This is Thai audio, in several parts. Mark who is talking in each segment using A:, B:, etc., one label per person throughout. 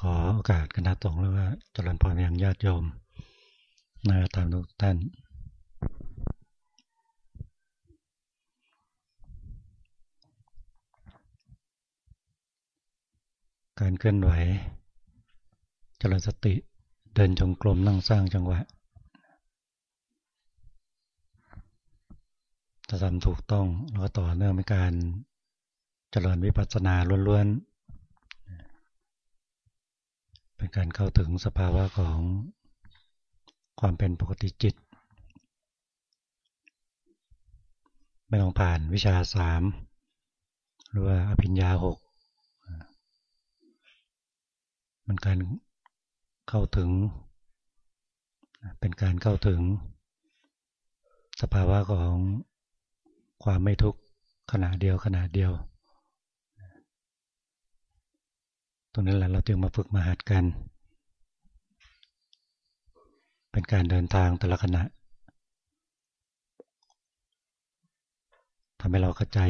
A: ขอโอกาสคณะสงฆ์แล้วว่าจริญพรอย่างญาติโยมนาธรรมทุกท่าน การเคลื่อนไหวจริญสติเดินจงกรมนั่งสร้างจังหวะถ้าทำถูกต้องแล้วก็ต่อเนื่องเป็นการเจริญวิปัสสนาล้วนๆ เป็นการเข้าถึงสภาวะของความเป็นปกติจิต ไม่ต้องผ่านวิชาสามหรือว่าอภิญญาหกมันการเข้าถึง เป็นการเข้าถึง สภาวะของความไม่ทุกข์ขณะเดียวขณะเดียว ตรงนี้นแหละเราจึงมาฝึกมาหัดกัน เป็นการเดินทางแต่ละขณะทำให้เราเข้าใจ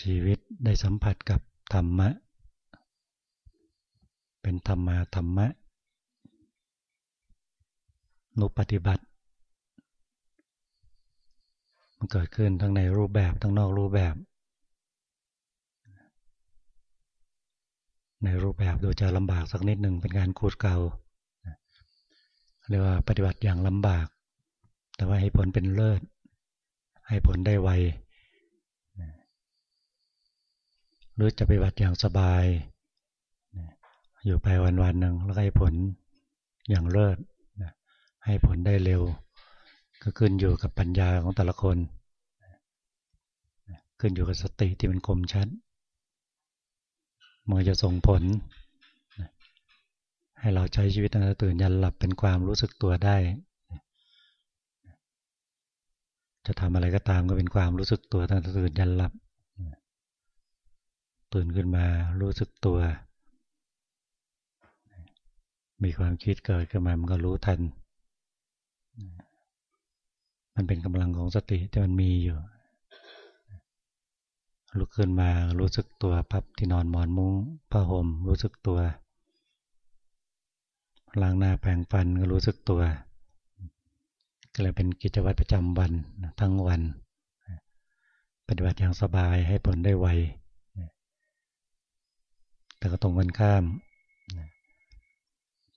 A: ชีวิตได้สัมผัสกับธรรมะ เป็นธรรมาธรรมะ นุปฏิบัติ มันเกิดขึ้นทั้งในรูปแบบทั้งนอกรูปแบบ ในรูปแบบดูจะลำบากสักนิดหนึ่งเป็นการขูดเกาเรียกว่าปฏิบัติอย่างลำบาก แต่ว่าให้ผลเป็นเลิศ ให้ผลได้ไวหรือจะปฏิบัติอย่างสบาย อยู่ไปวันๆหนึ่งแล้วให้ผลอย่างเลิศให้ผลได้เร็ว ก็ขึ้นอยู่กับปัญญาของแต่ละคน ขึ้นอยู่กับสติที่มันคมชัด มันจะส่งผล ให้เราใช้ชีวิตตั้งแต่ตื่นยันหลับเป็นความรู้สึกตัวได้ จะทำอะไรก็ตามก็เป็นความรู้สึกตัวตั้งแต่ตื่นยันหลับ ตื่นขึ้นมารู้สึกตัว มีความคิดเกิดขึ้นมามันก็รู้ทัน มันเป็นกำลังของสติที่มันมีอยู่ ลุกขึ้นมารู้สึกตัวพับที่นอนหมอนมุ้งผ้าห่มรู้สึกตัวล้างหน้าแปรงฟันก็รู้สึกตัวก็เลยเป็นกิจวัตรประจำวันทั้งวัน ปฏิบัติอย่างสบายให้ผลได้ไวแต่ก็ตรงกันข้าม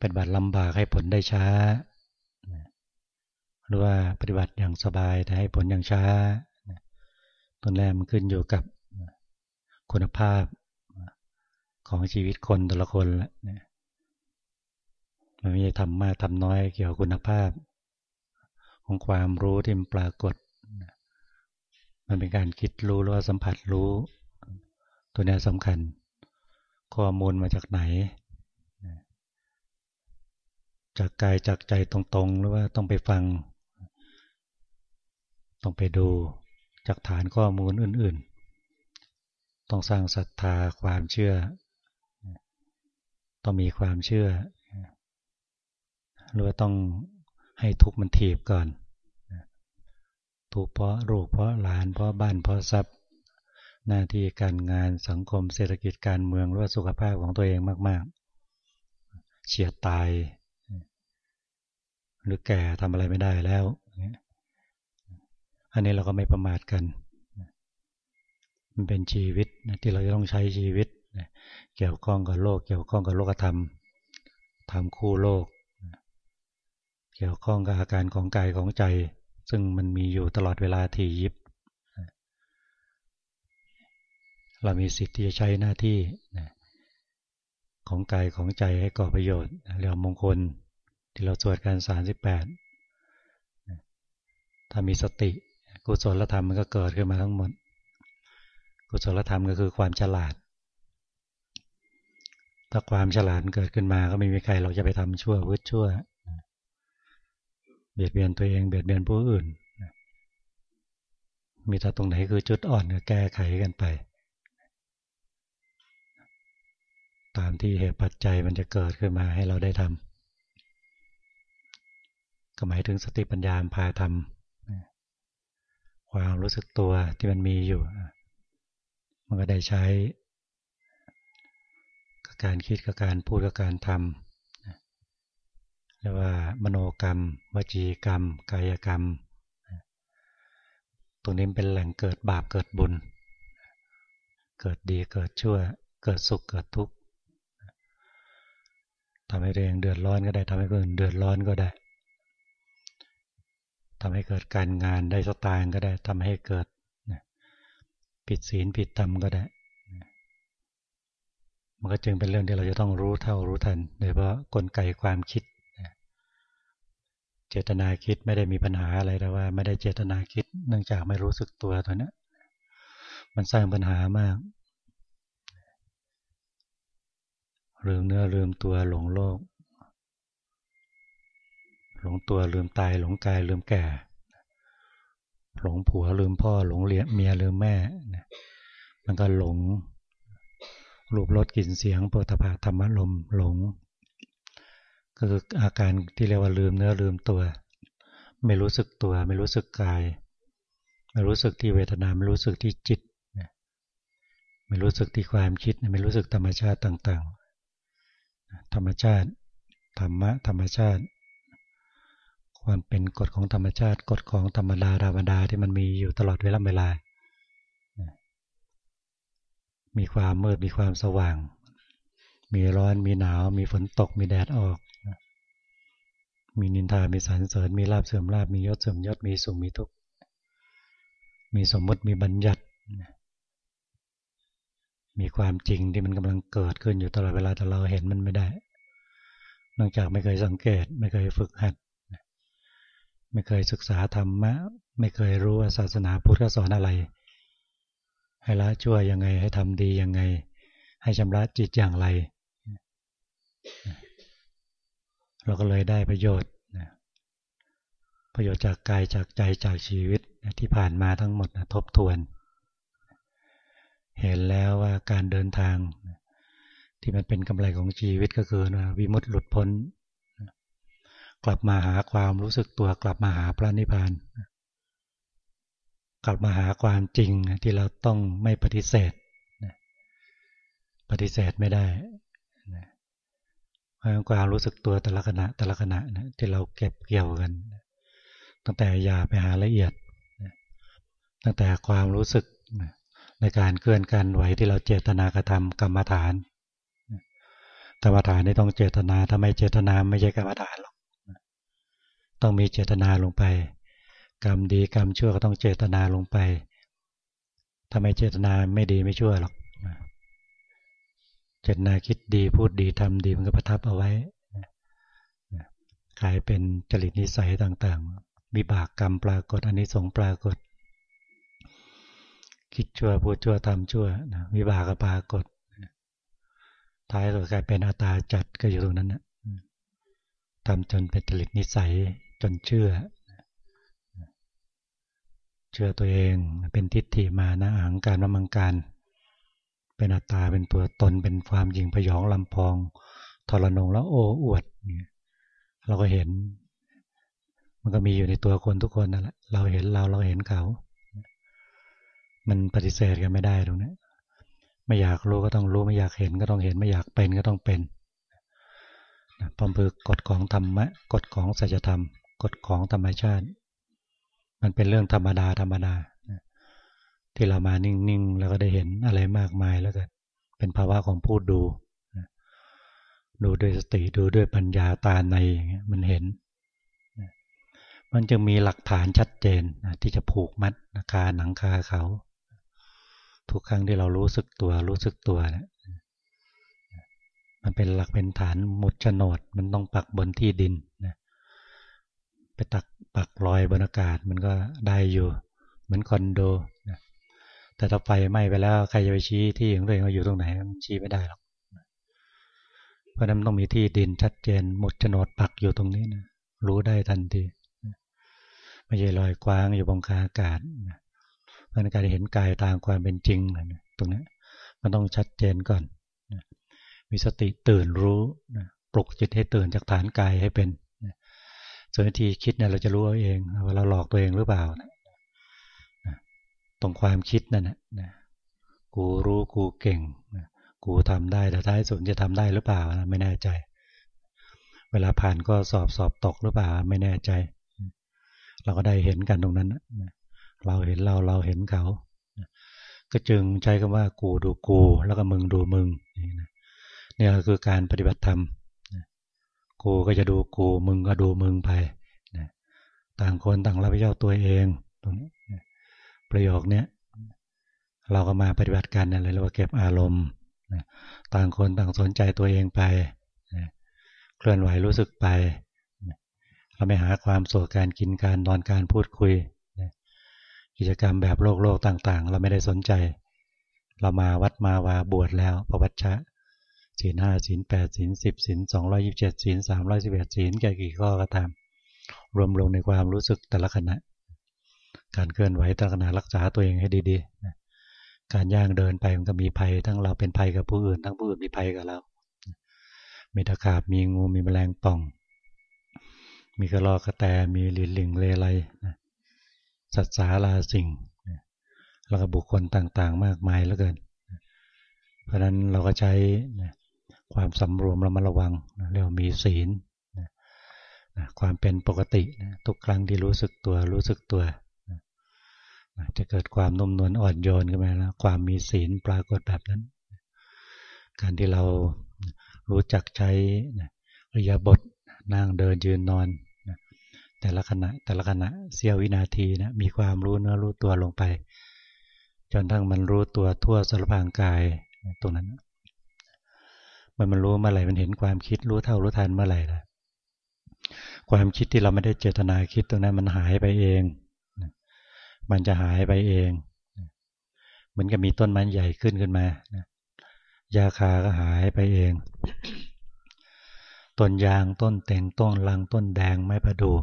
A: ปฏิบัติลำบากให้ผลได้ช้า หรือว่าปฏิบัติอย่างสบายแต่ให้ผลอย่างช้าต้นแรกมันขึ้นอยู่กับ คุณภาพของชีวิตคนแต่ละคนละมันไม่ใช่ทำมากทำน้อยเกี่ยวกับคุณภาพ ของความรู้ที่มันปรากฏ มันเป็นการคิดรู้หรือว่าสัมผัสรู้ ตัวนี้สำคัญ ข้อมูลมาจากไหน จากกายจากใจตรงๆ หรือว่าต้องไปฟัง ต้องไปดูจากฐานข้อมูลอื่นๆ ต้องสร้างศรัทธาความเชื่อ ต้องมีความเชื่อหรือว่าต้องให้ทุกมันถีบก่อนทุกเพราะลูกเพราะหลานเพราะบ้านเพราะทรัพย์ หน้าที่การงานสังคมเศรษฐกิจการเมืองหรือว่าสุขภาพของตัวเองมาก ๆ เฉียดตาย หรือแก่ทำอะไรไม่ได้แล้ว อันนี้เราก็ไม่ประมาทกัน มันเป็นชีวิตนะที่เราจะต้องใช้ชีวิตนะเกี่ยวข้องกับโลก เกี่ยวข้องกับโลกธรรมทำคู่โลกนะเกี่ยวข้องกับอาการของกายของใจ ซึ่งมันมีอยู่ตลอดเวลาที่ยิบนะเรามีสิทธิ์ที่จะใช้หน้าที่นะของกายของใจให้ก่อประโยชน์เรื่องมงคลที่เราสวดกัน38ถ้ามีสติกุศลธรรมมันก็เกิดขึ้นมาทั้งหมด กุศลธรรมก็คือความฉลาด ถ้าความฉลาดเกิดขึ้นมาก็ไม่มีใครเราจะไปทำชั่ววืดชั่ว เบียดเบียนตัวเองเบียดเบียนผู้อื่น มีถ้าตรงไหนคือจุดอ่อนก็แก้ไขกันไป ตามที่เหตุปัจจัยมันจะเกิดขึ้นมาให้เราได้ทำก็หมายถึงสติปัญญาพาทำความรู้สึกตัวที่มันมีอยู่ มันก็ได้ใช้การคิดกับการพูดกับการทำเรียกว่ามโนกรรม วจีกรรม กายกรรม ตรงนี้เป็นแหล่งเกิดบาปเกิดบุญ เกิดดีเกิดชั่ว เกิดสุขเกิดทุกข์ทำให้ตัวเองเดือดร้อนก็ได้ทำให้คนอื่นเดือดร้อนก็ได้ทำให้เกิดการงานได้สตางก็ได้ทำให้เกิด ผิดศีลผิดธรรมก็ได้มันก็จึงเป็นเรื่องที่เราจะต้องรู้เท่ารู้ทันโดยเฉพาะกลไกความคิดเจตนาคิดไม่ได้มีปัญหาอะไรแต่ว่า ไม่ได้เจตนาคิด เนื่องจากไม่รู้สึกตัวตัวนี้มันสร้างปัญหามากลืมเนื้อลืมตัวหลงโลก หลงตัวลืมตายหลงกายลืมแก่ หลงผัวลืมพ่อ หลงเลียเมียลืมแม่มันก็หลง รูปรสกลิ่นเสียงโปรตภาธรรมลมหลง ก็คืออาการที่เรียกว่าลืมเนื้อลืมตัว ไม่รู้สึกตัว ไม่รู้สึกกาย ไม่รู้สึกที่เวทนาไม่รู้สึกที่จิตไม่รู้สึกที่ความคิดไม่รู้สึกธรรมชาติต่าง ๆ ธรรมชาติ ธรรมะธรรมชาติ ความเป็นกฎของธรรมชาติ กฎของธรรมดาธรรมดาที่มันมีอยู่ตลอดเวลาเวลา มีความมืดมีความสว่าง มีร้อนมีหนาว มีฝนตกมีแดดออก มีนินทา มีสรรเสริญ มีลาบเสื่อมลาบมียศเสื่อมยศ มีสุขมีทุกข์มีสมมติมีบัญญัติ มีความจริงที่มันกำลังเกิดขึ้นอยู่ตลอดเวลาแต่เราเห็นมันไม่ได้นอกจากไม่เคยสังเกต ไม่เคยฝึกหัด ไม่เคยศึกษาธรรมะ ไม่เคยรู้ว่าศาสนาพุทธสอนอะไร ให้ละชั่วยังไงให้ทำดียังไง ให้ชำระจิตอย่างไร เราก็เลยได้ประโยชน์ประโยชน์จากกายจากใจจากชีวิตที่ผ่านมาทั้งหมดทบทวน เห็นแล้วว่าการเดินทาง ที่มันเป็นกำไรของชีวิตก็คือวิมุตติหลุดพ้น กลับมาหาความรู้สึกตัวกลับมาหาพระนิพพานกลับมาหาความจริงที่เราต้องไม่ปฏิเสธปฏิเสธไม่ได้ความรู้สึกตัวแต่ละขณะแต่ละขณะที่เราเก็บเกี่ยวกัน ตั้งแต่ยาไปหาละเอียด ตั้งแต่ความรู้สึกในการเคลื่อนการไหวที่เราเจตนากระทำกรรมฐานกรรมฐานนี่ต้องเจตนาถ้าไม่เจตนาไม่ใช่กรรมฐานหรอก ต้องมีเจตนาลงไป กรรมดีกรรมชั่วก็ต้องเจตนาลงไปถ้าไม่เจตนาไม่ดีไม่ชั่วหรอกเจตนาคิดดีพูดดีทำดีมันก็ประทับเอาไว้กลายเป็นจริตนิสัยต่างๆวิบากกรรมปรากฏอันนี้สงปรากฏ คิดชั่วพูดชั่วทำชั่ววิบากก็ปรากฏท้ายสุดกลายเป็นอาตาจัดก็อยู่ตรงนั้นนะทำจนเป็นจริตนิสัย จนเชื่อ เชื่อตัวเองเป็นทิฏฐิมานะอังการมังการ เป็นอัตตาเป็นตัวตนเป็นความยิงพยองลำพองทรนงแล้วโอ้อวดเราก็เห็น มันก็มีอยู่ในตัวคนทุกคนนั่นแหละเราเห็นเราเราเห็นเขา มันปฏิเสธกันไม่ได้ตรงนี้ไม่อยากรู้ก็ต้องรู้ไม่อยากเห็นก็ต้องเห็นไม่อยากเป็นก็ต้องเป็นพอมคือกฎของธรรมะกฎของสัจธรรม กฎของธรรมชาติ มันเป็นเรื่องธรรมดาธรรมดาที่เรามานิ่งๆแล้วก็ได้เห็นอะไรมากมายแล้วกันเป็นภาวะของผู้ดู ดูด้วยสติดูด้วยปัญญาตาในมันเห็น มันจะมีหลักฐานชัดเจนที่จะผูกมัดคาหนังคาเขา ทุกครั้งที่เรารู้สึกตัวรู้สึกตัวนะมันเป็นหลักเป็นฐานหมุดโฉนดมันต้องปักบนที่ดิน ไปตักปักลอยบนอากาศมันก็ได้อยู่ เหมือนคอนโดนะแต่ถ้าไฟไหม้ไปแล้วใครจะไปชี้ที่ของตัวเองว่าอยู่ตรงไหนชี้ไม่ได้หรอกเพราะนั้นต้องมีที่ดินชัดเจนหมดโฉนดปักอยู่ตรงนี้นะรู้ได้ทันทีไม่ใช่ลอยกว้างอยู่บนคาอากาศเพราะนั้นการเห็นกายตามความเป็นจริงตรงนี้มันต้องชัดเจนก่อนมีสติตื่นรู้ปลุกจิตให้ตื่นจากฐานกายให้เป็น ส่วนวิธีคิดเนี่ยเราจะรู้เองว่าเราหลอกตัวเองหรือเปล่านะตรงความคิดนั่นนะกูรู้กูเก่งกูทำได้แต่ท้ายสุดจะทำได้หรือเปล่าไม่แน่ใจ เวลาผ่านก็สอบสอบตกหรือเปล่าไม่แน่ใจ เราก็ได้เห็นกันตรงนั้นเราเห็นเราเราเห็นเขา ก็จึงใช้คำว่ากูดูกู แล้วก็มึงดูมึงนี่คือการปฏิบัติธรรม กูก็จะดูกูมึงก็ดูมึงไปต่างคนต่างรับผิดชอบตัวเองตรงนี้ประโยคนี้เราก็มาปฏิบัติกันอะไรเรียกว่าเก็บอารมณ์ต่างคนต่างสนใจตัวเองไปเคลื่อนไหวรู้สึกไป เราไม่หาความสุขการกินการนอนการพูดคุย กิจกรรมแบบโลกโลกต่าง ๆ เราไม่ได้สนใจ เรามาวัดมาวาบวชแล้วประวัติชะ ศีลห้าศีลแปดศีลสิบศีลสองร้อยิบเจ็ดศีลสามร้อยสิบเอ็ดศีลแก่กี่ข้อก็ตาม รวมลงในความรู้สึกแต่ละขณะ การเคลื่อนไหวแต่ละขณะรักษาตัวเองให้ดีๆ การย่างเดินไปมันก็มีภัย ทั้งเราเป็นภัยกับผู้อื่น ทั้งผู้อื่นมีภัยกับเรา มีตะขาบมีงูมีแมลงป่อง มีกระรอกกระแตมีลินลิงเลไลสัตว์สาราสิ่งแล้วก็บุคคลต่างๆ มากมายเหลือเกิน เพราะนั้นเราก็ใช้ ความสำรวมระมัดระวังเรียกว่ามีศีลความเป็นปกติทุกครั้งที่รู้สึกตัวรู้สึกตัว จะเกิดความนุ่มนวลอ่อนโยนขึ้นมาแล้วความมีศีลปรากฏแบบนั้น การที่เรารู้จักใช้ระยะบทนั่งเดินยืนนอน แต่ละขณะแต่ละขณะเสี้ยววินาทีนะมีความรู้เนื้อรู้ตัวลงไป จนทั้งมันรู้ตัวทั่วสารพางกายตรงนั้น มันมันรู้เมื่อไหร่มันเห็นความคิดรู้เท่ารู้ทันเมื่อไหร่ละความคิดที่เราไม่ได้เจตนาคิดตรงนั้นมันหายไปเอง มันจะหายไปเองเหมือนกับมีต้นไม้ใหญ่ขึ้นขึ้นมายาคาก็หายไปเอง ต้นยางต้นเต็งต้นลังต้นแดงไม้ประดู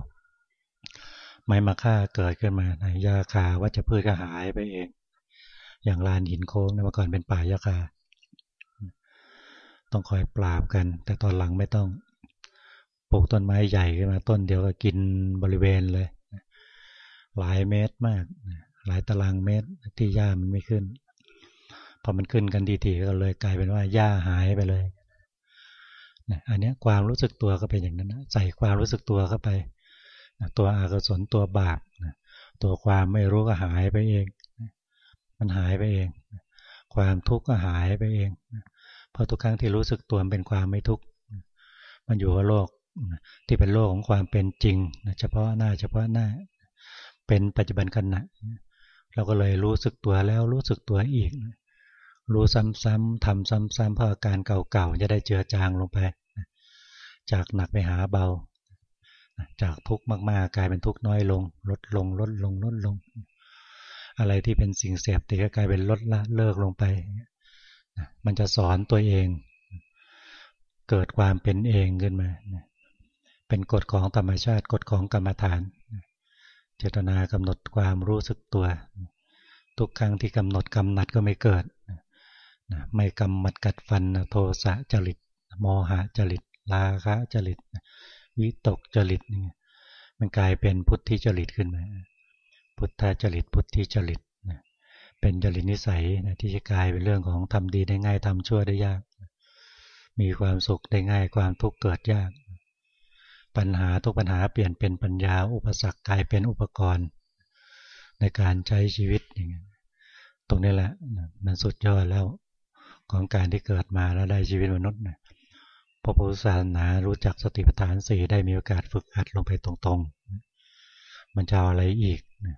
A: ไม้มะค่าเกิดขึ้นมาในยาคาว่าจะพืชก็หายไปเอง อย่างลานหินโค้งเมื่อก่อนเป็นป่ายาคา ต้องคอยปราบกัน แต่ตอนหลังไม่ต้องปลูกต้นไม้ใหญ่ขึ้นมาต้นเดียวก็กินบริเวณเลย หลายเมตรมาก หลายตารางเมตรที่หญ้ามันไม่ขึ้น พอมันขึ้นกันทีๆก็เลยกลายเป็นว่าหญ้าหายไปเลยอันนี้ความรู้สึกตัวก็เป็นอย่างนั้นใส่ความรู้สึกตัวเข้าไป ตัวอากศลตัวบาปตัวความไม่รู้ก็หายไปเอง มันหายไปเอง ความทุกข์ก็หายไปเอง เพราะทุกครั้งที่รู้สึกตัวเป็นความไม่ทุกข์มันอยู่กับโลกที่เป็นโลกของความเป็นจริงเฉพาะหน้าเฉพาะหน้า เป็นปัจจุบันขณะเราก็เลยรู้สึกตัวแล้วรู้สึกตัวอีก รู้ซ้ำๆทำซ้ำๆเพราะอาการเก่าๆจะได้เจือจางลงไป จากหนักไปหาเบา จากทุกข์มากๆ กลายเป็นทุกข์น้อยลง ลดลงลดลงลดลง อะไรที่เป็นสิ่งเสพติดก็กลายเป็นลดละเลิกลงไป มันจะสอนตัวเอง เกิดความเป็นเองขึ้นมา เป็นกฎของธรรมชาติกฎของกรรมฐาน เจตนากำหนดความรู้สึกตัว ทุกครั้งที่กำหนดกำหนัดก็ไม่เกิด ไม่กำมัดกัดฟันโทสะจริต โมหะจริตลาคะจริต วิตกจริตนี่มันกลายเป็นพุทธิจริตขึ้นมา พุทธจริต พุทธิจริต เป็นจริตนิสัยที่จะกลายเป็นเรื่องของทำดีได้ง่ายทำชั่วได้ยาก มีความสุขได้ง่ายความทุกข์เกิดยาก ปัญหาทุกปัญหาเปลี่ยนเป็นปัญญา อุปสรรคกลายเป็นอุปกรณ์ ในการใช้ชีวิตอย่างนี้ตรงนี้แหละมันสุดยอดแล้วของการที่เกิดมาแล้วได้ชีวิตมนุษย์นะพระพุทธศาสนารู้จักสติปัฏฐานสี่ได้มีโอกาสฝึกหัดลงไปตรงๆ มันจะออะไรอีกนะ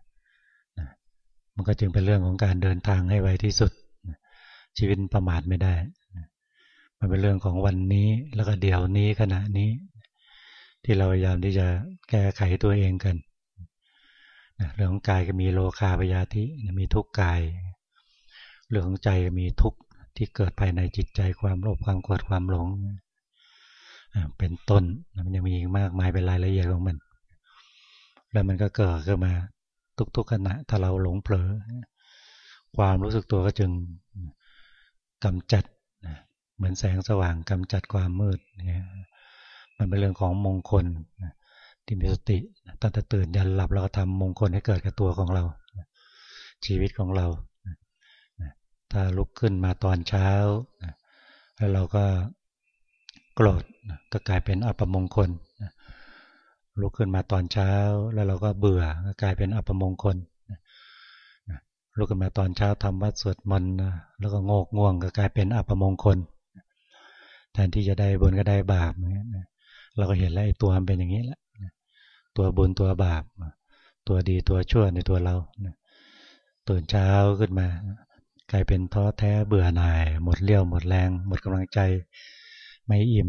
A: มันก็จึงเป็นเรื่องของการเดินทางให้ไวที่สุด ชีวิตประมาทไม่ได้ มันเป็นเรื่องของวันนี้แล้วก็เดี๋ยวนี้ขณะนี้ ที่เราพยายามที่จะแก้ไขตัวเองกันเรื่องของกายก็มีโลคาพยาธิมีทุกข์กาย เรื่องของใจก็มีทุกข์ที่เกิดภายในจิตใจความโลภความโกรธความหลง เป็นต้นมันยังมีอีกมากมายเป็นรายละเอียดของมัน แล้วมันก็เกิดขึ้นมา ทุกๆขณะถ้าเราหลงเผลอ ความรู้สึกตัวก็จึงกำจัดเหมือนแสงสว่างกำจัดความมืดเนี่ยมันเป็นเรื่องของมงคลที่มีสติตั้งแต่ตื่นยันหลับเราก็ทำมงคลให้เกิดกับตัวของเรา ชีวิตของเรา ถ้าลุกขึ้นมาตอนเช้า แล้วเราก็โกรธก็กลายเป็นอัปมงคล ลุกขึ้นมาตอนเช้า แล้วเราก็เบื่อกลายเป็นอัปมงคลลุกขึ้นมาตอนเช้าทำวัดสวดมนต์แล้วก็งกง่วงก็กลายเป็นอัปมงคลแทนที่จะได้บุญก็ได้บาปเราก็เห็นแล้วไอ้ตัวมันเป็นอย่างนี้แหละตัวบุญตัวบาป ตัวดีตัวชั่วในตัวเราตื่นเช้าขึ้นมา กลายเป็นท้อแท้เบื่อหน่าย หมดเลี้ยวหมดแรง หมดกำลังใจไม่อิ่ม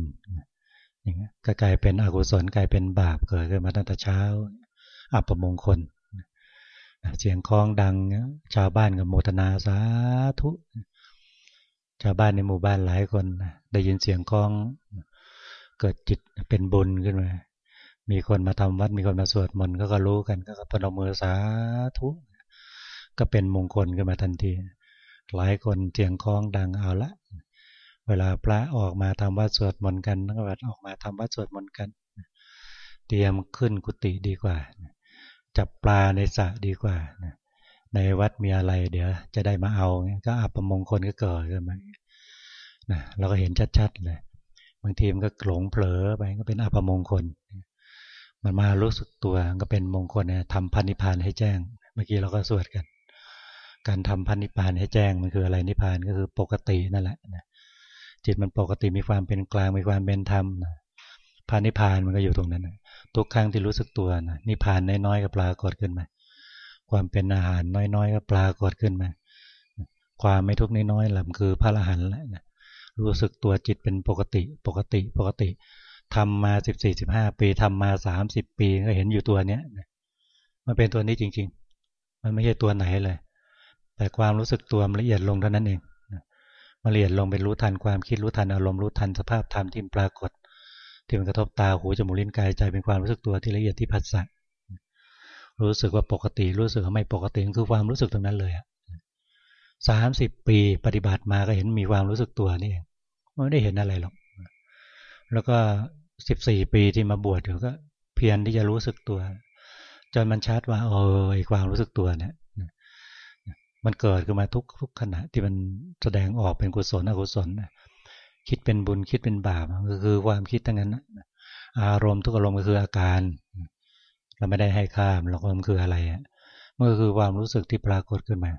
A: อย่างนี้ก็กลายเป็นอกุศลกลายเป็นบาปเกิดขึ้นมาตั้งแต่เช้า อัปมงคลเสียงคล้องดังชาวบ้านกับโมทนาสาธุชาวบ้านในหมู่บ้านหลายคน ได้ยินเสียงคล้อง เกิดจิตเป็นบุญขึ้นมา มีคนมาทำวัดมีคนมาสวดมนต์ก็ก็รู้กันก็พนมมือสาธุก็เป็นมงคลขึ้นมาทันที หลายคนเสียงคล้องดังเอาละ เวลาพระออกมาทำวัดสวดมนต์กันก็แบบออกมาทำวัดสวดมนต์กัน เตรียมขึ้นกุฏิดีกว่า จับปลาในสระดีกว่า ในวัดมีอะไร เดี๋ยวจะได้มาเอาก็อัปมงคลก็เกิดขึ้นมาเราก็เห็นชัดๆเลยบางทีมันก็หลงเผลอไปก็เป็นอัปมงคล มันมารู้สึกตัวก็เป็นมงคลนะทำพันนิพานให้แจ้ง เมื่อกี้เราก็สวดกัน การทำพันนิพานให้แจ้งมันคืออะไรนิพานก็คือปกตินั่นแหละ จิตมันปกติมีความเป็นกลางมีความเป็นธรรมนะพันนิพานมันก็อยู่ตรงนั้นทุกครั้งที่รู้สึกตัวนะนิพานน้อยๆก็ปรากฏขึ้นมา ความเป็นอาหารน้อยๆก็ปรากฏขึ้นมา ความไม่ทุกข์น้อยๆหล่ะคือพระอรหันต์แล้วนะรู้สึกตัวจิตเป็นปกติปกติปกติทำมาสิบสี่สิบห้าปีทำมาสามสิบปีก็เห็นอยู่ตัวเนี้ยมันเป็นตัวนี้จริง ๆ มันไม่ใช่ตัวไหนเลย แต่ความรู้สึกตัวมันละเอียดลงเท่านั้นเอง มันละเอียดลงเป็นรู้ทันความคิดรู้ทันอารมณ์รู้ทันสภาพธรรมที่ปรากฏ ที่มันกระทบตาหูจมูกลิ้นกายใจเป็นความรู้สึกตัวที่ละเอียดที่ผัสสะรู้สึกว่าปกติรู้สึกว่าไม่ปกติคือความรู้สึกตรงนั้นเลยสามสิบปีปฏิบัติมาก็เห็นมีความรู้สึกตัวนี่เองไม่ได้เห็นอะไรหรอกแล้วก็สิบสี่ปีที่มาบวชอยู่ก็ เพียรที่จะรู้สึกตัวจนมันชัดว่าเออความรู้สึกตัวเนี่ย มันเกิดขึ้นมาทุกทุกขณะที่มันแสดงออกเป็นกุศลอกุศลคิดเป็นบุญคิดเป็นบาปก็คือความคิดทั้งนั้นอารมณ์ทุกอารมณ์ก็คืออาการ เราไม่ได้ให้ข้ามเราก็มันคืออะไรอะมันก็คือความรู้สึกที่ปรากฏขึ้นมา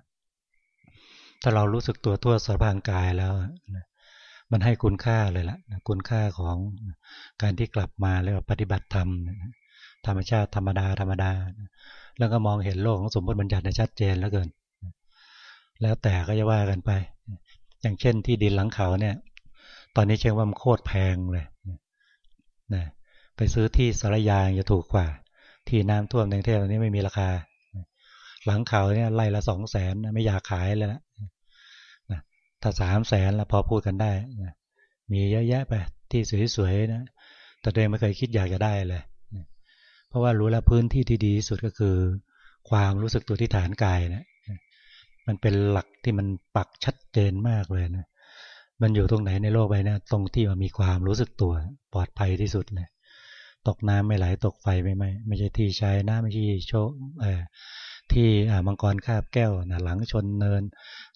A: ถ้าเรารู้สึกตัวทั่วสารพางกายแล้วมันให้คุณค่าเลยล่ะคุณค่าของการที่กลับมาแล้วปฏิบัติธรรมธรรมชาติธรรมดาธรรมดา แล้วก็มองเห็นโลกของสมมติบัญญัติชัดเจนแล้วเกิน แล้วแต่ก็จะว่ากันไป อย่างเช่นที่ดินหลังเขาเนี่ย ตอนนี้เชื่อว่ามันโคตรแพงเลยนะไปซื้อที่สารยางจะถูกกว่า ที่น้ำท่วมในเทพตอนนี้ไม่มีราคา หลังเขาเนี่ยไล่ละสองแสนไม่อยากขายเลยนะถ้าสามแสนแล้วพอพูดกันได้นะมีเยอะแยะไปที่สวยๆนะแต่ตัวเองไม่เคยคิดอยากจะได้เลยเพราะว่ารู้แล้วพื้นที่ที่ดีที่สุดก็คือ ความรู้สึกตัวที่ฐานกายนะ มันเป็นหลักที่มันปักชัดเจนมากเลยนะ มันอยู่ตรงไหนในโลกใบนี้ตรงที่มันมีความรู้สึกตัวปลอดภัยที่สุดเลยตกน้ำไม่ไหลตกไฟไม่ไหมไม่ใช่ที่ใช้น้ำไม่ใช่โชเออที่มังกรคาบแก้วนะหลังชนเนิน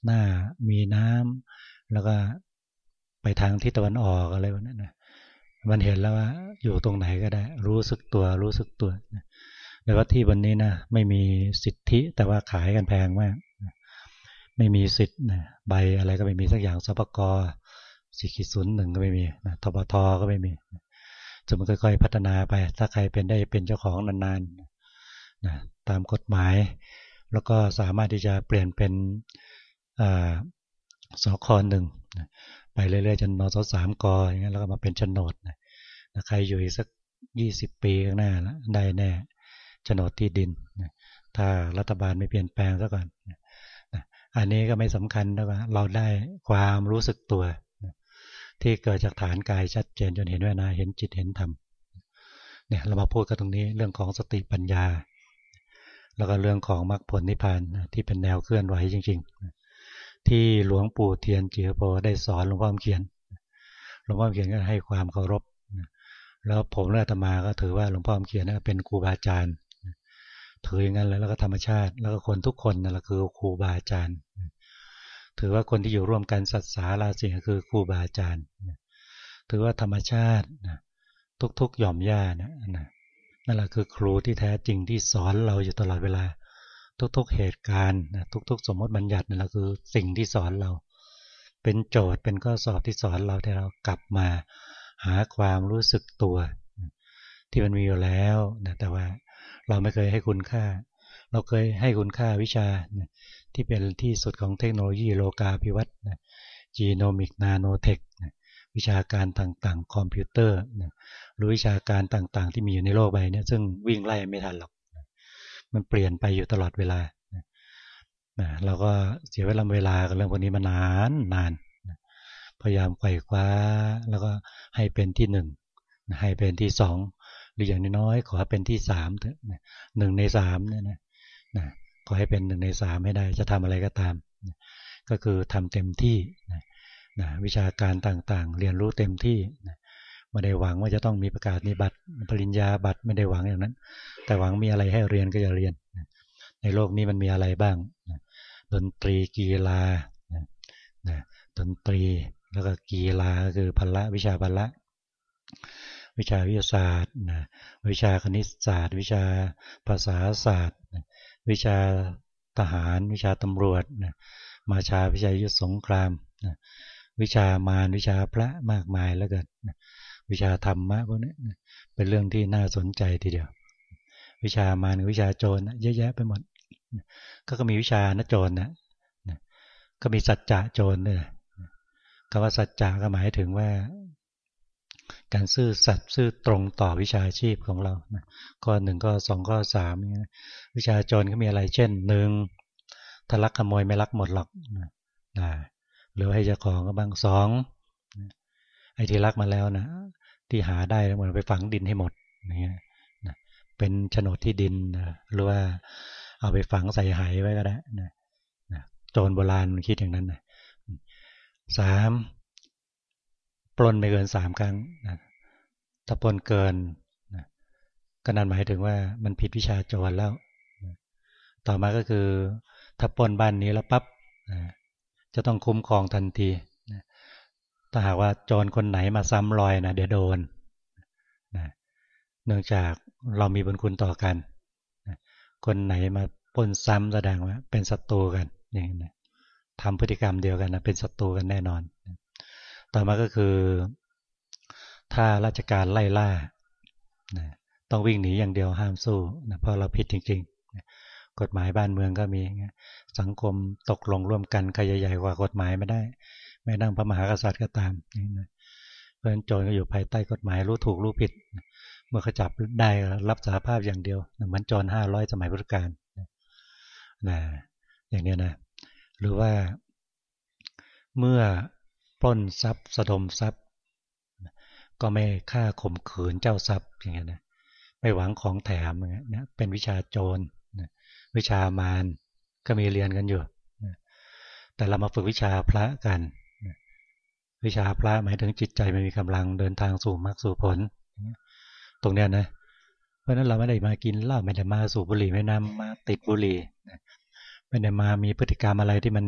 A: หน้ามีน้ำแล้วก็ไปทางทิศตะวันออกอะไรแบบนั้นนะมันเห็นแล้วว่าอยู่ตรงไหนก็ได้ รู้สึกตัวรู้สึกตัวในวัดที่วันนี้นะไม่มีสิทธิแต่ว่าขายกันแพงมาก ไม่มีสิทธิ์นะใบอะไรก็ไม่มีสักอย่างสปกสิกิศูนย์หนึ่งก็ไม่มีนะทบทก็ไม่มีจะมันค่อยๆพัฒนาไป ถ้าใครเป็นได้เป็นเจ้าของนานๆนะตามกฎหมาย แล้วก็สามารถที่จะเปลี่ยนเป็นสคหนึ่งไปเรื่อยๆจนนสสามกออย่างเงี้ยแล้วก็มาเป็นโฉนดนะใครอยู่อีกสักยี่สิบปีข้างหน้าได้แน่โฉนดที่ดิน ถ้ารัฐบาลไม่เปลี่ยนแปลงซะก่อน อันนี้ก็ไม่สำคัญนะว่าเราได้ความรู้สึกตัว ที่เกิดจากฐานกายชัดเจนจนเห็นเวนาเห็นจิตเห็นธรรมเนี่ยเรามาพูดกันตรงนี้เรื่องของสติปัญญา แล้วก็เรื่องของมรรคผลนิพพานที่เป็นแนวเคลื่อนไหวจริง ๆ ที่หลวงปู่เทียนเจีโปได้สอนหลวงพ่อเขียนหลวงพ่อเขียนก็ให้ความเคารพแล้วผมและธรรมาก็ถือว่าหลวงพ่อเขียนเป็นครูบาอาจารย์ ถืออย่างนั้นแล้วก็ธรรมชาติ แล้วก็คนทุกคนนั่นแหละคือครูบาอาจารย์ ถือว่าคนที่อยู่ร่วมกันสัตสาราสิ่งคือครูบาอาจารย์ถือว่าธรรมชาติทุกๆหย่อมย่านะนั่นแหละคือครูที่แท้จริงที่สอนเราอยู่ตลอดเวลา ทุกๆเหตุการณ์ทุก ๆ สมมติบัญญัตินั่นแหละคือสิ่งที่สอนเรา เป็นโจทย์เป็นข้อสอบที่สอนเราที่เรากลับมาหาความรู้สึกตัว ที่มันมีอยู่แล้วนะแต่ว่า เราไม่เคยให้คุณค่า เราเคยให้คุณค่าวิชาที่เป็นที่สุดของเทคโนโลยีโลกาภิวัตน์ genomic nanotech วิชาการต่างๆ คอมพิวเตอร์หรือวิชาการต่างๆ ที่มีอยู่ในโลกใบนี้ซึ่งวิ่งไล่ไม่ทันหรอก มันเปลี่ยนไปอยู่ตลอดเวลาเราก็เสียเวลาเวลากับเรื่องพวกนี้มานานนานพยายามไขว่คว้าแล้วก็ให้เป็นที่หนึ่งให้เป็นที่สอง หรืออย่างน้อยขอเป็นที่สามหนึ่งในสามเนี่ยนะนะขอให้เป็นหนึ่งในสามให้ได้จะทำอะไรก็ตาม ก็คือทำเต็มที่นะนะวิชาการต่างๆ เรียนรู้เต็มที่นะไม่ได้หวังว่าจะต้องมีประกาศนิบัตรปริญญาบัตรไม่ได้หวังอย่างนั้น แต่หวังมีอะไรให้เรียนก็จะเรียน ในโลกนี้มันมีอะไรบ้างดนตรีกีฬาดนตรีแล้วก็กีฬาคือพละวิชาพละ วิชาวิทยาศาสตร์นะวิชาคณิตศาสตร์ วิชาภาษาศาสตร์ วิชาทหาร วิชาตำรวจนะมาชาวิชายุทธสงครามนะวิชามารวิชาพระมากมายแล้วกันนะวิชาธรรมะพวกนี้เป็นเรื่องที่น่าสนใจทีเดียว วิชามารวิชาโจรเยอะแยะไปหมดก็มีวิชานโจรนะก็มีสัจจะโจรด้วยคำว่าสัจจะก็หมายถึงว่า การซื่อสัตย์ซื่อตรงต่อวิชาชีพของเราข้อหนึ่งก็สองข้อสามวิชาโจรก็มีอะไรเช่นหนึ่งถ้าลักขโมยไม่ลักหมดหรอกนะหรือให้เจ้าของก็บางสองไอ้ที่ลักมาแล้วนะที่หาได้เหมือนไปฝังดินให้หมดอย่างเงี้ยเป็นโฉนดที่ดินหรือว่าเอาไปฝังใส่หายไว้ก็ได้นะโจรโบราณมันคิดอย่างนั้นนะสาม ปล้นไม่เกินสามครั้งนะถ้าปล้นเกินนะก็นั่นหมายถึงว่ามันผิดวิชาโจรแล้วนะต่อมาก็คือ ถ้าปล้นบ้านนี้แล้วปั๊บนะจะต้องคุ้มครองทันทีนะถ้าหากว่าโจรคนไหนมาซ้ำรอยนะเดี๋ยวโดนนะเนื่องจากเรามีบุญคุณต่อกันนะคนไหนมาปล้นซ้ำแสดงว่าเป็นศัตรูกันอย่างนี้ทำพฤติกรรมเดียวกันนะเป็นศัตรูกันแน่นอน ต่อมาก็คือ ถ้าราชการไล่ล่าต้องวิ่งหนีอย่างเดียวห้ามสู้นะเพราะเราผิดจริงๆ กฎหมายบ้านเมืองก็มี สังคมตกลงร่วมกันใครใหญ่กว่ากฎหมายไม่ได้ ไม่นั่งพระมหากษัตริย์ก็ตามเพราะฉะนั้นโจรก็อยู่ภายใต้กฎหมายรู้ถูกรู้ผิด เมื่อเขาจับได้รับสารภาพอย่างเดียวเหมือนโจรห้าร้อยสมัยพุทธกาลนะอย่างนี้นะ หรือว่าเมื่อ ปล้นทรัพย์สะดมทรัพย์ ก็ไม่ฆ่าข่มขืนเจ้าทรัพย์อย่างเงี้ยนะไม่หวังของแถมอย่างเงี้ยนะเป็นวิชาโจรวิชามารก็มีเรียนกันอยู่แต่เรามาฝึกวิชาพระกันวิชาพระหมายถึงจิตใจมันมีกำลังเดินทางสู่มรรคสู่ผล ตรงเนี้ยนะ เพราะนั้นเราไม่ได้มากินเหล้าไม่ได้มาสูบบุหรี่ไม่นำมาติดบุหรี่ไม่ได้มามีพฤติกรรมอะไรที่มัน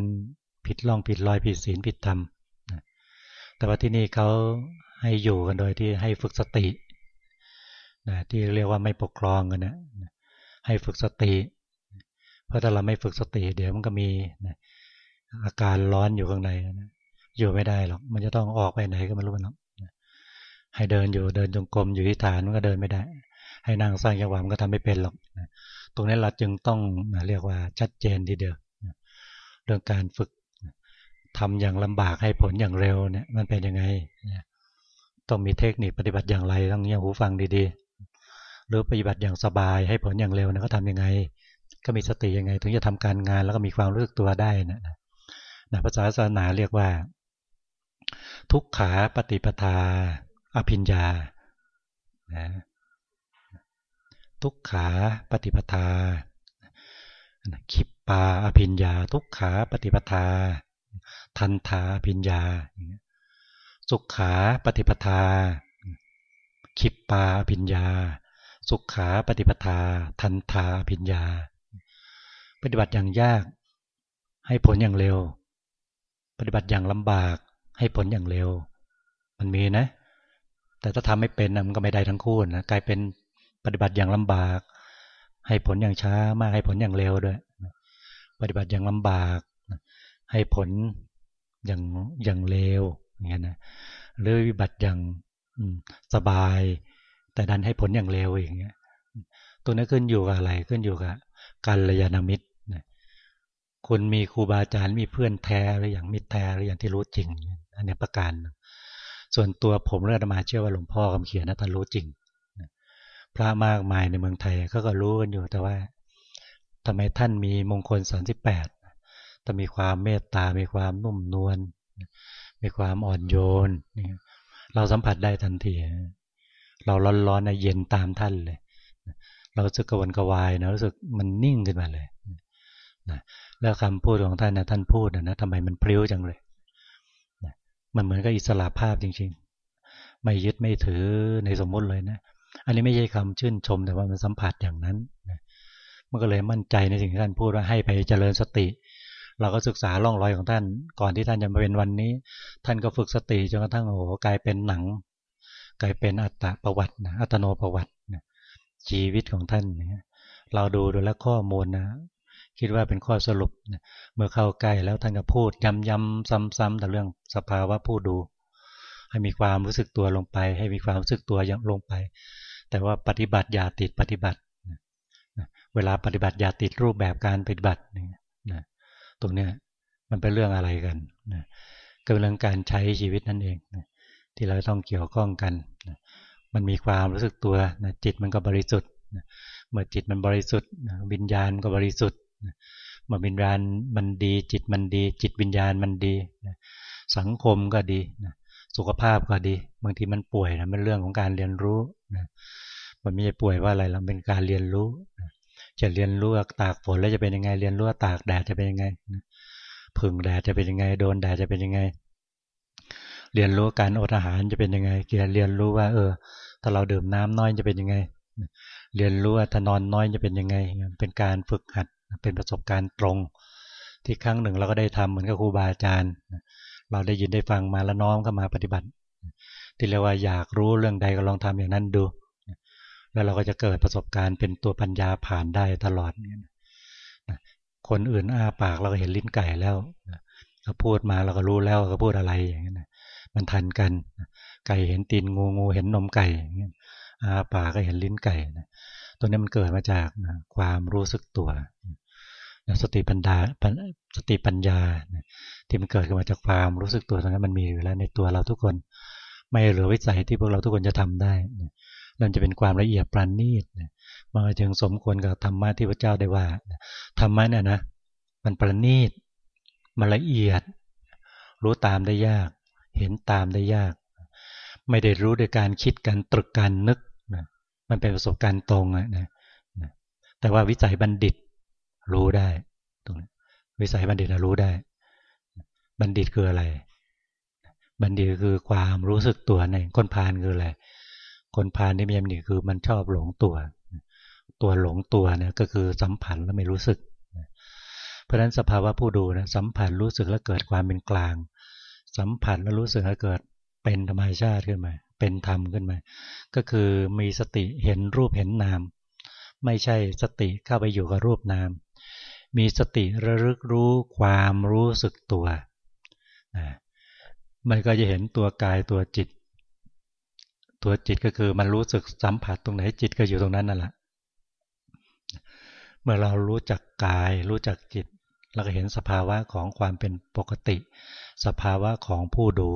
A: ผิดล่องผิดลอยผิดศีลผิดธรรม แต่ว่าที่นี่เขาให้อยู่กันโดยที่ให้ฝึกสตินะที่เรียกว่าไม่ปกครองกันนะให้ฝึกสติ เพราะถ้าเราไม่ฝึกสติ เดี๋ยวมันก็มีนะอาการร้อนอยู่ข้างในนะอยู่ไม่ได้หรอก มันจะต้องออกไปไหนก็ไม่รู้นะให้เดินอยู่เดินจงกรมอยู่ที่ฐานมันก็เดินไม่ได้ ให้นั่งสร้างจังหวะมันก็ทำไม่เป็นหรอกตรงนี้เราจึงต้องเรียกว่าชัดเจนทีเดียวเรื่องการฝึก ทำอย่างลำบากให้ผลอย่างเร็วเนี่ยมันเป็นยังไงต้องมีเทคนิคปฏิบัติอย่างไรต้องเงี่ยหูฟังดีๆ หรือปฏิบัติอย่างสบายให้ผลอย่างเร็วนะเขาทำยังไง ก็มีสติยังไง ถึงจะทำการงานแล้วก็มีความรู้สึกตัวได้นะนะภาษาศาสนาเรียกว่า ทุกขาปฏิปทา อภิญญานะทุกขาปฏิปทาขิปปาอภิญญา ทุกขาปฏิปทา ทันทาอภิญญา สุขขาปฏิปทา ขิปปาอภิญญา สุขขาปฏิปทา ทันทาอภิญญา ปฏิบัติอย่างยาก ให้ผลอย่างเร็ว ปฏิบัติอย่างลำบากให้ผลอย่างเร็ว มันมีนะ แต่ถ้าทำไม่เป็นมันก็ไม่ได้ทั้งคู่นะกลายเป็นปฏิบัติอย่างลำบาก ให้ผลอย่างช้ามากให้ผลอย่างเร็วด้วยปฏิบัติอย่างลำบาก ให้ผล อย่างอย่างเร็วอย่างเงี้ยนะหรือวิบัติอย่างสบาย แต่ดันให้ผลอย่างเร็วอย่างเงี้ยตัวนี้ขึ้นอยู่กับอะไรขึ้นอยู่กับการระยานามิตรคุณมีครูบาอาจารย์มีเพื่อนแท้หรืออย่างมิตรแท้หรืออย่างที่รู้จริงอันนี้ประการส่วนตัวผมเรื่องมาเชื่อว่าหลวงพ่อคำเขียนนะท่านรู้จริงพระมากมายในเมืองไทยก็ก็รู้กันอยู่แต่ว่าทำไมท่านมีมงคลสามสิบแปด แต่มีความเมตตา มีความนุ่มนวล มีความอ่อนโยน เราสัมผัสได้ทันที เราร้อนๆนะเย็นตามท่านเลย เราสึกกระวนกระวายนะรู้สึกมันนิ่งขึ้นมาเลยนะแล้วคำพูดของท่านนะท่านพูดนะทำไมมันพลิ้วจังเลยนะมันเหมือนกับอิสระภาพจริง ๆ ไม่ยึดไม่ถือในสมมุติเลยนะ อันนี้ไม่ใช่คำชื่นชมแต่ว่ามันสัมผัสอย่างนั้นนะมันก็เลยมั่นใจในสิ่งที่ท่านพูดว่าให้ไปเจริญสติ เราก็ศึกษาล่องรอยของท่าน ก่อนที่ท่านจะมาเป็นวันนี้ ท่านก็ฝึกสติจนกระทั่งโอ้โหกลายเป็นหนัง กลายเป็นอัตตประวัตินะอัตโนประวัตินะชีวิตของท่านนะเราดูดูแลข้อมูลนะ คิดว่าเป็นข้อสรุปเมื่อเข้าใกล้แล้วท่านก็พูดย้ำๆซ้ำๆแต่เรื่องสภาวะผู้ดู ให้มีความรู้สึกตัวลงไป ให้มีความรู้สึกตัวยังลงไป แต่ว่าปฏิบัติอย่าติดปฏิบัติเวลาปฏิบัติอย่าติดรูปแบบการปฏิบัตินะ ตรงเนี้ยมันเป็นเรื่องอะไรกันนะก็เป็นเรื่องการใช้ชีวิตนั่นเองนะที่เราต้องเกี่ยวข้องกันนะมันมีความรู้สึกตัวนะจิตมันก็บริสุทธิ์นะเมื่อจิตมันบริสุทธิ์วิญญาณก็บริสุทธิ์เมื่อวิญญาณมันดี จิตมันดี จิตวิญญาณมันดีสังคมก็ดีสุขภาพก็ดี บางทีมันป่วยนะเป็นเรื่องของการเรียนรู้มันไม่ใช่ป่วยว่าอะไรเราเป็นการเรียนรู้ จะเรียนรู้ตากฝนแล้วจะเป็นยังไง เรียนรู้ตากแดดจะเป็นยังไงพึ่งแดดจะเป็นยังไง โดนแดดจะเป็นยังไง เรียนรู้การอดอาหารจะเป็นยังไงเกียรเรียนรู้ว่า เออ ถ้าเราดื่มน้ำน้อยจะเป็นยังไง เรียนรู้ว่าถ้านอนน้อยจะเป็นยังไง เป็นการฝึกหัดเป็นประสบการณ์ตรง ที่ครั้งหนึ่งเราก็ได้ทำเหมือนกับครูบาอาจารย์ เราได้ยินได้ฟังมาแล้วน้อมก็มาปฏิบัติ ที่เรียกว่าอยากรู้เรื่องใดก็ลองทำอย่างนั้นดู แล้วเราก็จะเกิดประสบการณ์เป็นตัวปัญญาผ่านได้ตลอดคนอื่นอ้าปากเราก็เห็นลิ้นไก่แล้วเขาพูดมาเราก็รู้แล้วเขาพูดอะไรอย่างนี้นมันทันกันไก่เห็นตีนงูงูเห็นนมไก่อย่างเงี้ยอาปากก็เห็นลิ้นไก่ตัวนี้มันเกิดมาจากความรู้สึกตัวสติปัญญาสติปัญญาที่มันเกิดขึ้นมาจากความรู้สึกตัวตรงนั้นมันมีอยู่แล้วในตัวเราทุกคน ไม่เหลือวิสัยที่พวกเราทุกคนจะทำได้ นจะเป็นความละเอียดปราณีตมาถึงสมควรกับธรรมะที่พระเจ้าได้ว่าธรรมะเนี่ยนะมันประณีตมันละเอียด รู้ตามได้ยาก เห็นตามได้ยาก ไม่ได้รู้โดยการคิดการตรึกการนึกมันเป็นประสบการณ์ตรงนะแต่ว่าวิจัยบัณฑิตรู้ได้ตรงนี้วิสัยบัณฑิตรู้ได้ บัณฑิตคืออะไร บัณฑิตคือความรู้สึกตัวในคนพานคืออะไร คนพานที่มีบัณฑิตคือมันชอบหลงตัว ตัวหลงตัวเนี่ยก็คือสัมผัสแล้วไม่รู้สึก เพราะฉะนั้นสภาวะผู้ดูนะสัมผัสรู้สึกแล้วเกิดความเป็นกลาง สัมผัสแล้วรู้สึกแล้วเกิดเป็นธรรมชาติขึ้นมา เป็นธรรมขึ้นมา ก็คือมีสติเห็นรูปเห็นนาม ไม่ใช่สติเข้าไปอยู่กับรูปนาม มีสติระลึกรู้ความรู้สึกตัว มันก็จะเห็นตัวกายตัวจิต ตัวจิตก็คือมันรู้สึกสัมผัสตรงไหนจิตก็อยู่ตรงนั้นนั่นแหละเมื่อเรารู้จักกาย รู้จักจิต เราก็เห็นสภาวะของความเป็นปกติ สภาวะของผู้ดู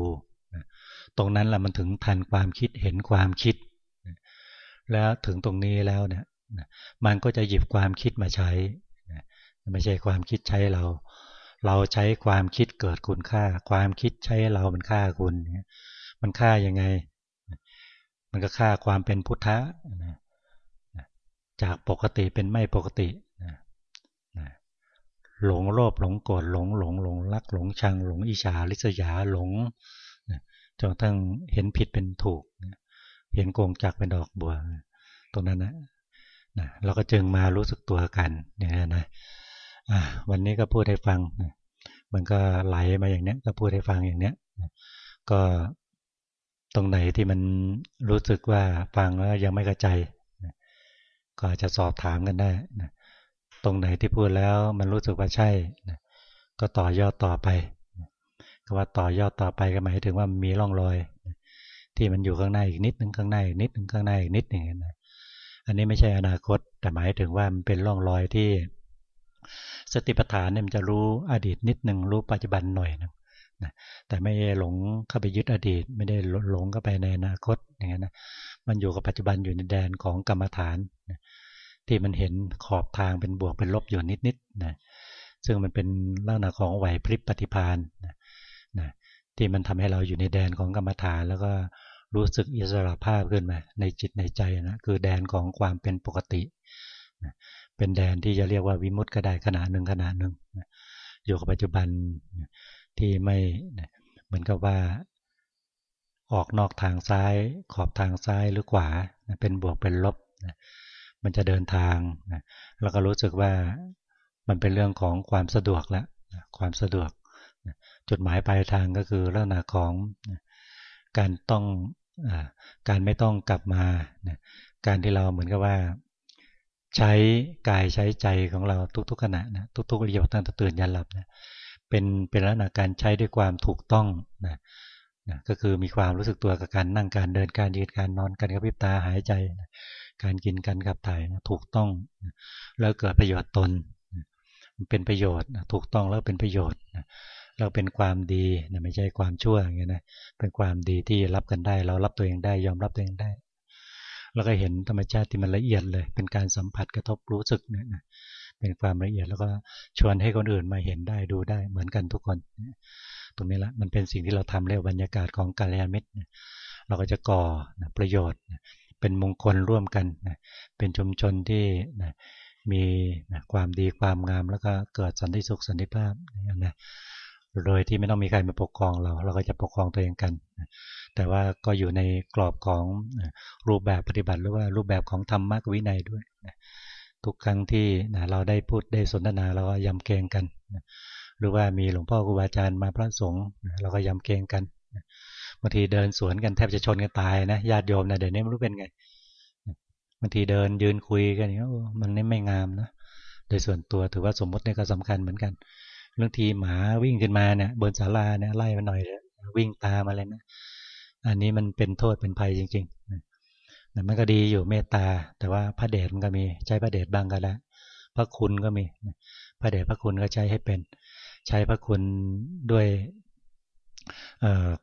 A: ตรงนั้นแหละมันถึงทันความคิดเห็นความคิด แล้วถึงตรงนี้แล้วเนี่ยมันก็จะหยิบความคิดมาใช้ไม่ใช่ความคิดใช้เรา เราใช้ความคิดเกิดคุณค่า ความคิดใช้เรามันค่าคุณมันค่ายังไง มันก็ค่าความเป็นพุทธะจากปกติเป็นไม่ปกติหลงโลภหลงโกรธหลงหลงหลงรักหลงชังหลงอิจฉาริษยาหลงจนทั้งเห็นผิดเป็นถูกเห็นโกงจักเป็นดอกบัว ตรงนั้นนะเราก็จึงมารู้สึกตัวกันอย่างนี้นะวันนี้ก็พูดให้ฟังมันก็ไหลมาอย่างเนี้ยก็พูดให้ฟังอย่างเนี้ยก็ ตรงไหนที่มันรู้สึกว่าฟังแล้วยังไม่กระจายก็อาจจะสอบถามกันได้นะตรงไหนที่พูดแล้วมันรู้สึกว่าใช่นะก็ต่อยอดต่อไปก็ว่าต่อยอดต่อไปก็หมายถึงว่ามีร่องรอยที่มันอยู่ข้างหน้าอีกนิดหนึ่งข้างหน้าอีกนิดหนึ่งข้างหน้าอีกนิดนึงนะอันนี้ไม่ใช่อนาคต แต่หมายถึงว่ามันเป็นร่องรอยที่ สติปัฏฐานเนี่ยมันจะรู้อดีตนิดหนึ่งรู้ปัจจุบันหน่อยนึง แต่ไม่หลงเข้าไปยึดอดีต ไม่ได้หลงเข้าไปในอนาคตอย่างนั้นนะมันอยู่กับปัจจุบันอยู่ในแดนของกรรมฐานนะที่มันเห็นขอบทางเป็นบวกเป็นลบอยู่นิดๆนะซึ่งมันเป็นลักษณะของไหวพริบปฏิพานนะนะที่มันทำให้เราอยู่ในแดนของกรรมฐาน แล้วก็รู้สึกอิสระภาพขึ้นมาในจิตในใจนะคือแดนของความเป็นปกตินะเป็นแดนที่จะเรียกว่าวิมุตต์ก็ได้ขณะหนึ่งขณะหนึ่งนะอยู่กับปัจจุบันนะ ที่ไม่เหมือนกับว่า ออกนอกทางซ้าย ขอบทางซ้ายหรือขวาเป็นบวกเป็นลบมันจะเดินทางแล้วก็รู้สึกว่ามันเป็นเรื่องของความสะดวกแล้วความสะดวกจุดหมายปลายทางก็คือลักษณะของการต้องการไม่ต้องกลับมาการที่เราเหมือนกับว่า ใช้กายใช้ใจของเราทุกๆขณะนะทุกๆรียบตั้งแต่ตื่นยันหลับนะ เป็นเป็นลักษณะการใช้ด้วยความถูกต้องนะนะก็คือมีความรู้สึกตัวกับการนั่งการเดินการยืนการนอนการกระพริบตาหายใจนะการกินการขับถ่ายนะถูกต้องนะแล้วเกิดประโยชน์ตนเป็นประโยชน์ถูกต้องแล้วเป็นประโยชน์เราเป็นความดีนะไม่ใช่ความชั่วอย่างเงี้ยนะเป็นความดีที่รับกันได้ เรารับตัวเองได้ยอมรับตัวเองได้ แล้วก็เห็นธรรมชาติที่มันละเอียดเลย เป็นการสัมผัสกระทบรู้สึกเนี่ยนะ เป็นความละเอียดแล้วก็ชวนให้คนอื่นมาเห็นได้ดูได้เหมือนกันทุกคน ตรงนี้ละมันเป็นสิ่งที่เราทำเรียกบรรยากาศของกาลยามิตรเราก็จะก่อประโยชน์ เป็นมงคลร่วมกันเป็นชุมชนที่มีความดีความงามแล้วก็เกิดสันติสุขสันติภาพนะโดยที่ไม่ต้องมีใครมาปกครองเรา เราก็จะปกครองตัวเองกัน แต่ว่าก็อยู่ในกรอบของรูปแบบปฏิบัติหรือว่ารูปแบบของธรรมะวินัยด้วย ทุกครั้งที่เราได้พูดได้สนทนาเราก็ยำเกรงกันหรือว่ามีหลวงพ่อครูบาอาจารย์มาพระสงฆ์เราก็ยำเกรงกันบางทีเดินสวนกันแทบจะชนกันตายนะญาติโยมนะเดี๋ยวนี้ไม่รู้เป็นไงบางทีเดินยืนคุยกันอย่างนี้มันไม่งามนะโดยส่วนตัวถือว่าสมมติเนี่ยก็สำคัญเหมือนกันบางทีหมาวิ่งขึ้นมาเนี่ยบนศาลาเนี่ยไล่มาหน่อยวิ่งตามมาเลยนะอันนี้มันเป็นโทษเป็นภัยจริงๆ มันก็ดีอยู่เมตตา แต่ว่าพระเดชมันก็มีใช้พระเดชบ้างก็ได้พระคุณก็มีพระเดชพระคุณก็ใช้ให้เป็น ใช้พระคุณด้วย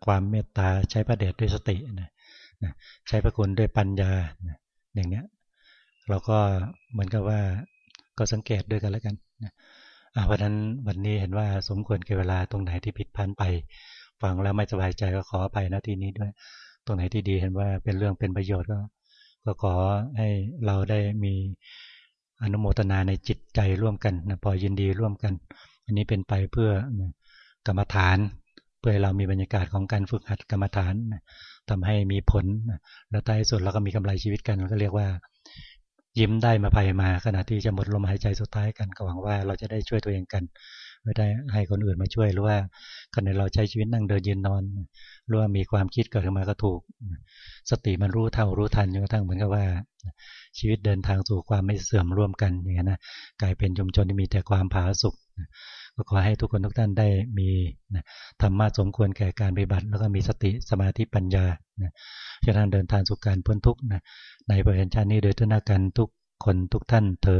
A: ความเมตตาใช้พระเดชด้วยสตินะใช้พระคุณด้วยปัญญาอย่างเนี้ยเราก็เหมือนกับว่าก็สังเกตด้วยกันแล้วกันเพราะนั้นวันนี้เห็นว่าสมควรเก็เวลาตรงไหนที่ผิดพันไปฟังแล้วไม่สบายใจก็ขอไปนะที่นี้ด้วย ตรงไหนที่ดีเห็นว่าเป็นเรื่องเป็นประโยชน์ก็ ก็ขอให้เราได้มีอนุโมทนาในจิตใจร่วมกันนะพอยินดีร่วมกัน อันนี้เป็นไปเพื่อกรรมฐาน เพื่อให้เรามีบรรยากาศของการฝึกหัดกรรมฐานทำให้มีผลแล้วท้ายสุดเราก็มีกำไรชีวิตกันก็เรียกว่า ยิ้มได้มาภัยมา ขณะที่จะหมดลมหายใจสุดท้ายกันก็หวังว่าเราจะได้ช่วยตัวเองกัน ไม่ได้ให้คนอื่นมาช่วยหรือว่าขณะเราใช้ชีวิตนั่งเดินยืนนอน รือว่ามีความคิดเกิดขึ้นมาก็ถูก สติมันรู้เท่ารู้ทันจนกระทั่งเหมือนกับว่า ชีวิตเดินทางสู่ความไม่เสื่อมร่วมกันอย่างนี้นะกลายเป็นชุมชนที่มีแต่ความผาสุกก็ขอให้ทุกคนทุกท่านได้มีธรรมะสมควรแก่การปฏิบัติ แล้วก็มีสติสมาธิปัญญาจะท่านเดินทางสู่การพ้นทุกข์ในประเทศชาตินี้โดยทุนากันทุกคนทุกท่านเทอ